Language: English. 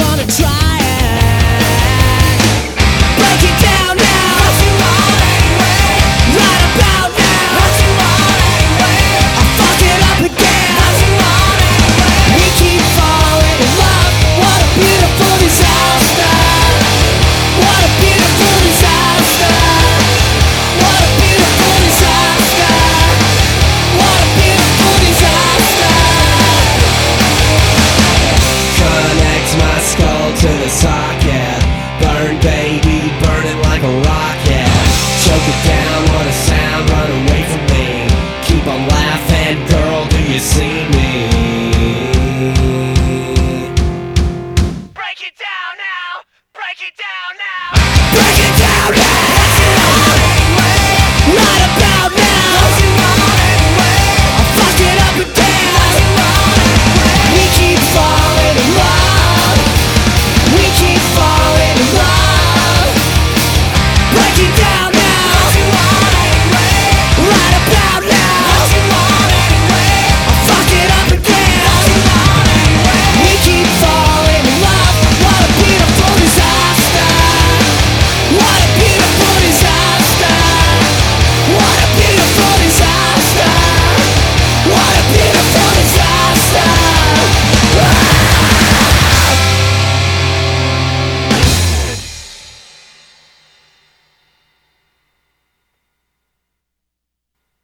wanna try. choke it down, what a sound, run away from me Keep on laughing, girl, do you see me?